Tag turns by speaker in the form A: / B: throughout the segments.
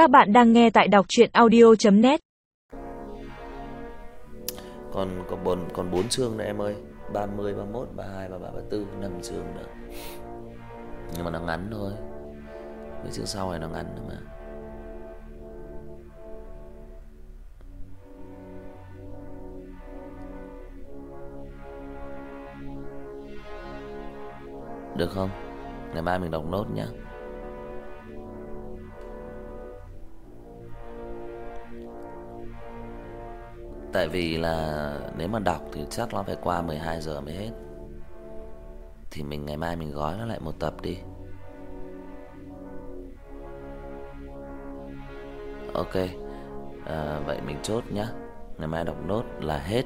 A: Các bạn đang nghe tại đọc chuyện audio.net
B: Còn có 4, còn 4 chương nữa em ơi. 30, 31, 32, 33, 34 5 chương nữa. Nhưng mà nó ngắn thôi. Mấy chương sau này nó ngắn nữa mà. Được không? Ngày mai mình đọc nốt nhé. Tại vì là nếu mà đọc thì chắc nó phải qua 12 giờ mới hết. Thì mình ngày mai mình gói nó lại một tập đi. Ok. À, vậy mình chốt nhá. Ngày mai đọc nốt là hết.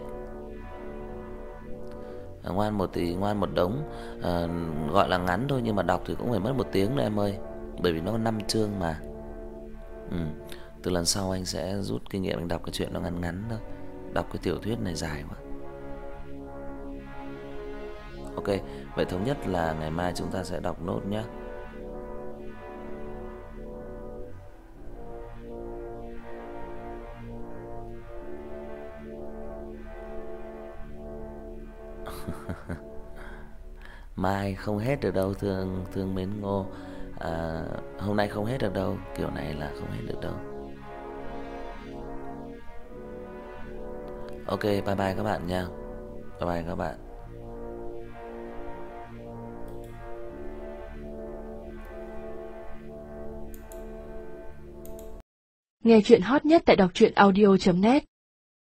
B: À, ngoan một tí, ngoan một đống. À, gọi là ngắn thôi nhưng mà đọc thì cũng phải mất một tiếng đấy em ơi. Bởi vì nó năm chương mà. Ừ. Từ lần sau anh sẽ rút kinh nghiệm anh đọc cái chuyện nó ngắn ngắn thôi. Đọc cái tiểu thuyết này dài quá. Ok, vậy thống nhất là ngày mai chúng ta sẽ đọc nốt nhé. mai không hết được đâu thương thương mến Ngô. À, hôm nay không hết được đâu, kiểu này là không hết được đâu. Ok, bye bye các bạn nha. Bye bye các bạn.
A: Nghe chuyện hot nhất tại đọc truyện audio.net